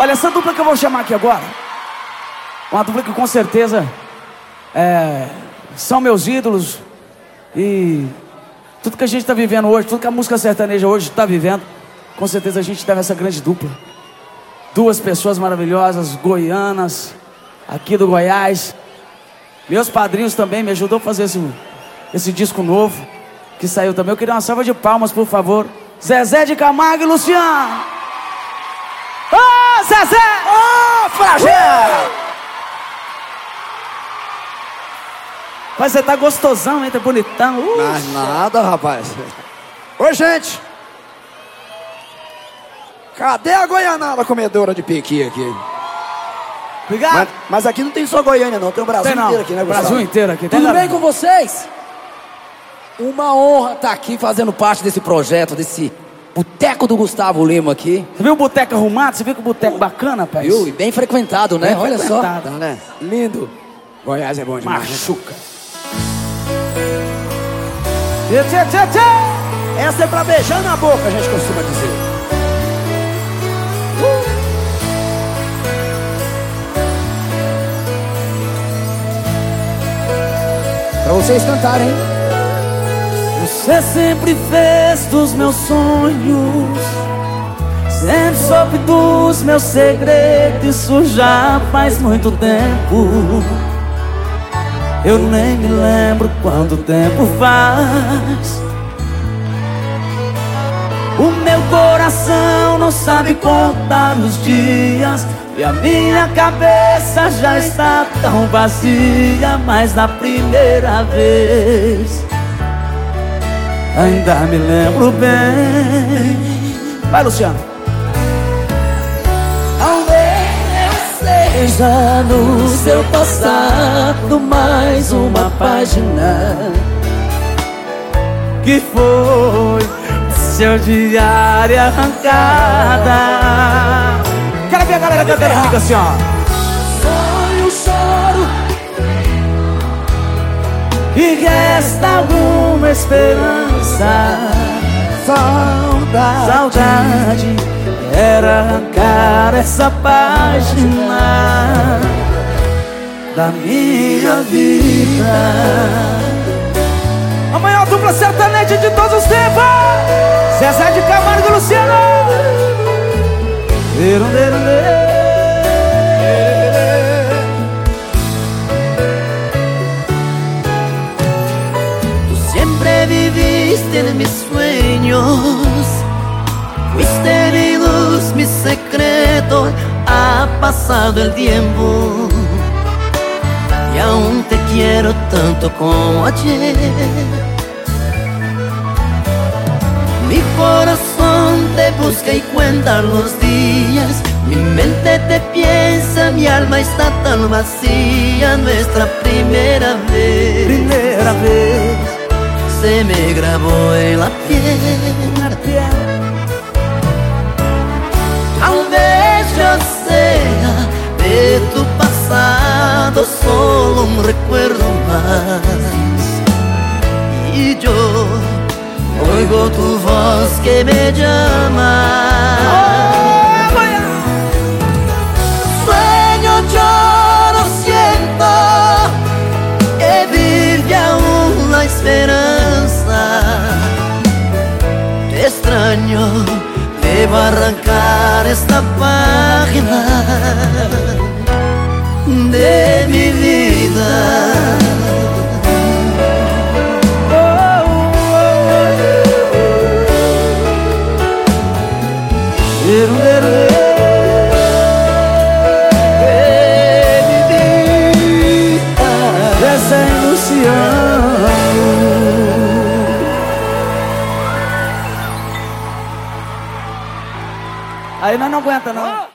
Olha, essa dupla que eu vou chamar aqui agora, uma dupla que com certeza é, são meus ídolos e tudo que a gente está vivendo hoje, tudo que a música sertaneja hoje está vivendo, com certeza a gente deve essa grande dupla. Duas pessoas maravilhosas, goianas, aqui do Goiás. Meus padrinhos também me ajudou a fazer esse, esse disco novo que saiu também. Eu queria uma salva de palmas, por favor. Zezé de Camargo e Luciano. Zezé! Ô, Flagelo! Mas você tá gostosão, hein? Tá bonitão. Uh, Mas nada, rapaz. Oi, gente. Cadê a goianada comedora de pequi aqui? Obrigado. Mas, mas aqui não tem só Goiânia, não. Tem o Brasil Tem inteiro aqui, né, Gustavo? Brasil inteiro aqui. Tudo bem com vocês? Uma honra estar aqui fazendo parte desse projeto, desse Boteco do Gustavo Lima aqui. Você viu o boteco arrumado? Você viu que o boteco bacana, rapaz? Viu? E bem frequentado, né? Bem Olha só. frequentado. Tá, né? Lindo. Goiás é bom demais. né? Machuca. Tchê, tchê, tchê, tchê. Essa é pra beijar na boca, a gente costuma dizer. Pra vocês cantarem. Você sempre fez dos meus sonhos Sempre soube dos meus segredos Isso já faz muito tempo. Eu nem me lembro quanto tempo faz. O meu coração não sabe contar os dias E a minha cabeça já está tão vazia Mas na primeira vez Ainda me lembro bem. Vai, Luciano. Talvez eu seja no seu passado mais uma página. Que foi seu diário arrancada. Quero ver a galera cantando comigo assim, ó. E resta alguma esperança. Saudade. Saudade era arrancar essa página da minha vida. A dupla sertaneja de todos os tempos. Zezé de Camargo e Luciano. Derum, derum, derum. Sueños, fuiste mi luz, mi secreto. Ha pasado el tiempo y aún te quiero tanto como ayer. Mi corazón te busca y cuenta los días. Mi mente te piensa, mi alma está tan vacía. Nuestra primera vez Primeira vez. se me grabó en la piel. Tal vez yo de tu pasado solo un recuerdo más. Y yo oigo tu voz que me llama. Debo arrancar esta página de mi vida. Derum, derum, De Aí nós não aguenta não.